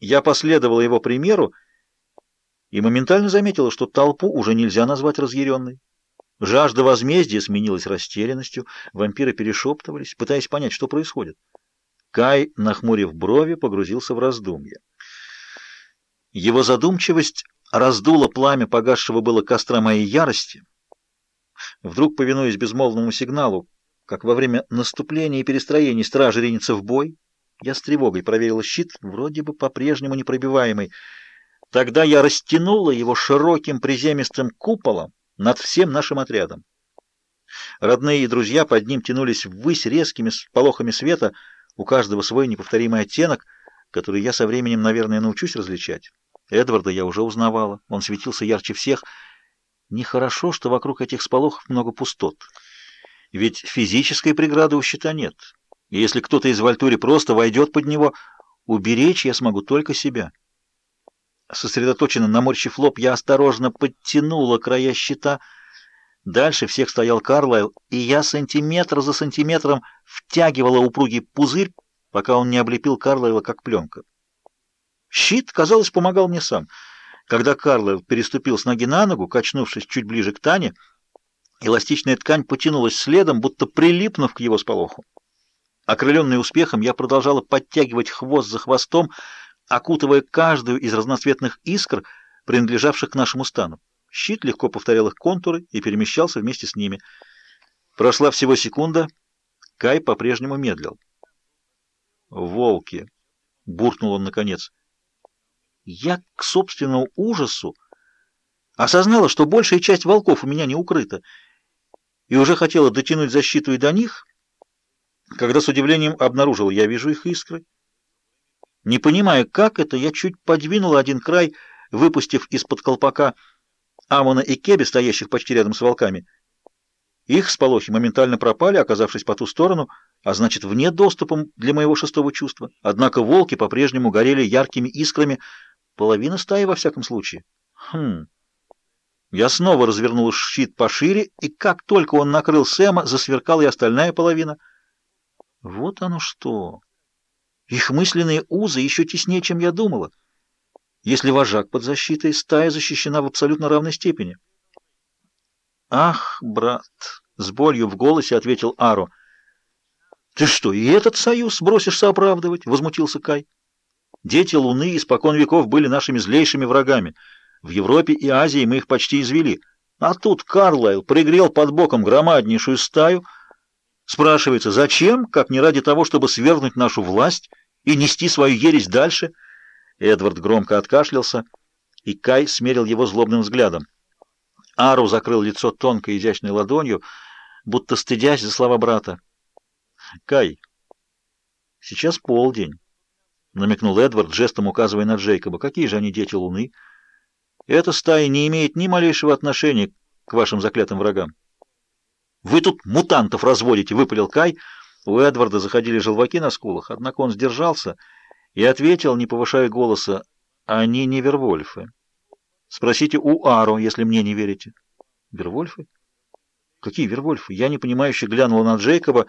Я последовала его примеру и моментально заметила, что толпу уже нельзя назвать разъяренной. Жажда возмездия сменилась растерянностью, вампиры перешептывались, пытаясь понять, что происходит. Кай, нахмурив брови, погрузился в раздумье. Его задумчивость раздула пламя погасшего было костра моей ярости. Вдруг, повинуясь безмолвному сигналу, как во время наступления и перестроений стражи ринется в бой, я с тревогой проверила щит, вроде бы по-прежнему непробиваемый. Тогда я растянула его широким приземистым куполом над всем нашим отрядом. Родные и друзья под ним тянулись ввысь резкими полохами света, у каждого свой неповторимый оттенок, который я со временем, наверное, научусь различать. Эдварда я уже узнавала, он светился ярче всех. Нехорошо, что вокруг этих сполохов много пустот. Ведь физической преграды у щита нет. И если кто-то из Вальтури просто войдет под него, уберечь я смогу только себя. Сосредоточенно наморщив лоб, я осторожно подтянула края щита. Дальше всех стоял Карлайл, и я сантиметр за сантиметром втягивала упругий пузырь, пока он не облепил Карлайла как пленка. Щит, казалось, помогал мне сам. Когда Карлайл переступил с ноги на ногу, качнувшись чуть ближе к Тане, эластичная ткань потянулась следом, будто прилипнув к его сполоху. Окрыленный успехом, я продолжала подтягивать хвост за хвостом, окутывая каждую из разноцветных искр, принадлежавших к нашему стану. Щит легко повторял их контуры и перемещался вместе с ними. Прошла всего секунда, Кай по-прежнему медлил. «Волки!» — буркнул он наконец. Я к собственному ужасу осознала, что большая часть волков у меня не укрыта, и уже хотела дотянуть защиту и до них, когда с удивлением обнаружил, я вижу их искры. Не понимая, как это, я чуть подвинула один край, выпустив из-под колпака Амона и Кеби, стоящих почти рядом с волками. Их сполохи моментально пропали, оказавшись по ту сторону, а значит, вне доступом для моего шестого чувства. Однако волки по-прежнему горели яркими искрами, половина стаи во всяком случае. Хм... Я снова развернул щит пошире, и как только он накрыл Сэма, засверкала и остальная половина. Вот оно что! Их мысленные узы еще теснее, чем я думала. Если вожак под защитой, стая защищена в абсолютно равной степени. «Ах, брат!» — с болью в голосе ответил Аро. «Ты что, и этот союз бросишься оправдывать?» — возмутился Кай. «Дети Луны испокон веков были нашими злейшими врагами». В Европе и Азии мы их почти извели. А тут Карлайл пригрел под боком громаднейшую стаю. Спрашивается, зачем, как не ради того, чтобы свергнуть нашу власть и нести свою ересь дальше? Эдвард громко откашлялся, и Кай смерил его злобным взглядом. Ару закрыл лицо тонкой изящной ладонью, будто стыдясь за слова брата. «Кай, сейчас полдень», — намекнул Эдвард, жестом указывая на Джейкоба. «Какие же они дети Луны?» Эта стая не имеет ни малейшего отношения к вашим заклятым врагам. «Вы тут мутантов разводите!» — выпалил Кай. У Эдварда заходили желваки на скулах, однако он сдержался и ответил, не повышая голоса, «Они не вервольфы. Спросите у Ару, если мне не верите». «Вервольфы? Какие вервольфы?» Я непонимающе глянула на Джейкоба.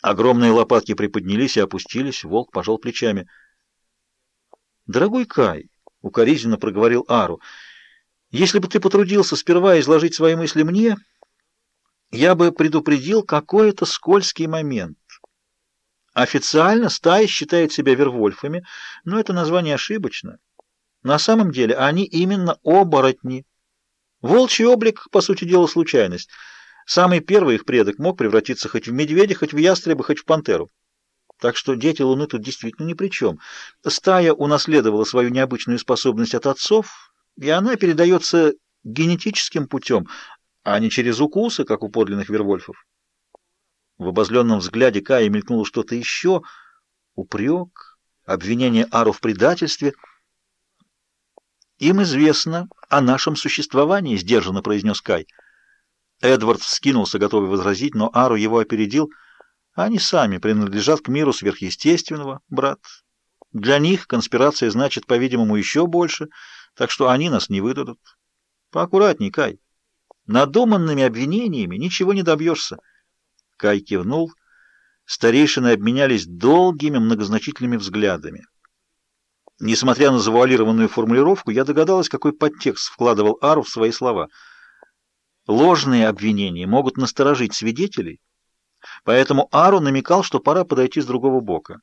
Огромные лопатки приподнялись и опустились. Волк пожал плечами. «Дорогой Кай», — укоризненно проговорил Ару, — если бы ты потрудился сперва изложить свои мысли мне, я бы предупредил какой-то скользкий момент. Официально стая считает себя вервольфами, но это название ошибочно. На самом деле они именно оборотни. Волчий облик, по сути дела, случайность. Самый первый их предок мог превратиться хоть в медведя, хоть в ястреба, хоть в пантеру. Так что дети Луны тут действительно ни при чем. Стая унаследовала свою необычную способность от отцов, и она передается генетическим путем, а не через укусы, как у подлинных вервольфов. В обозленном взгляде Кая мелькнуло что-то еще, упрек, обвинение Ару в предательстве. «Им известно о нашем существовании», — сдержанно произнес Кай. Эдвард вскинулся, готовый возразить, но Ару его опередил. «Они сами принадлежат к миру сверхъестественного, брат. Для них конспирация значит, по-видимому, еще больше» так что они нас не выдадут. Поаккуратней, Кай. Надуманными обвинениями ничего не добьешься. Кай кивнул. Старейшины обменялись долгими многозначительными взглядами. Несмотря на завуалированную формулировку, я догадалась, какой подтекст вкладывал Ару в свои слова. Ложные обвинения могут насторожить свидетелей, поэтому Ару намекал, что пора подойти с другого бока.